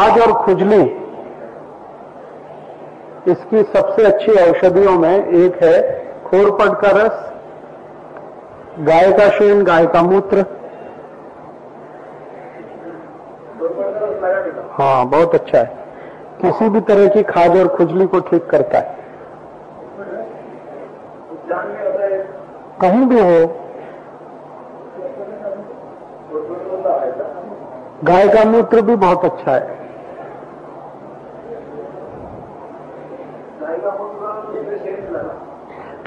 खाज और खुजली, इसकी सबसे अच्छी औषधियों में एक है खोरपट का रस, गाय का शेन गाय का मूत्र। हाँ बहुत अच्छा है। किसी भी तरह की खाज और खुजली को ठीक करता है। कहीं भी हो, गाय का मूत्र भी बहुत अच्छा है।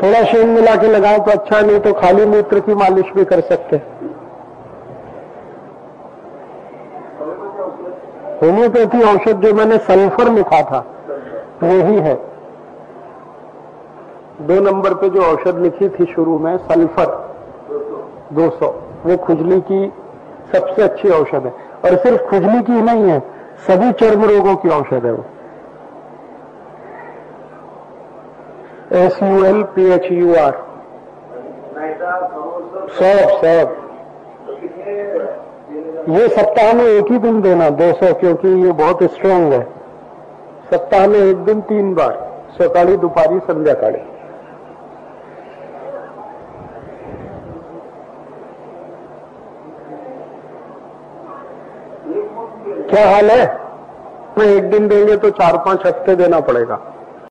थोड़ा शेन मिला के लगाओ तो अच्छा नहीं तो खाली मूत्र की मालिश भी कर सकते होम्योपैथी औषध जो मैंने सल्फ़र लिखा था वो ही है। दो नंबर पे जो औषध लिखी थी शुरू में, सल्फ़र 200 वो खुजली की सबसे अच्छी औषध है। और सिर्फ़ खुजली की नहीं है, सभी चर्म रोगों की औषध है वो। S U L P H U R सब सब। ये सप्ताह में एक ही दिन देना 200 क्योंकि ये बहुत स्ट्रांग है। सप्ताह में एक दिन तीन बार सकाळी दुपारी संध्याकाळी क्या हाल है? मैं एक दिन देंगे तो चार पाँच हफ़्ते देना पड़ेगा।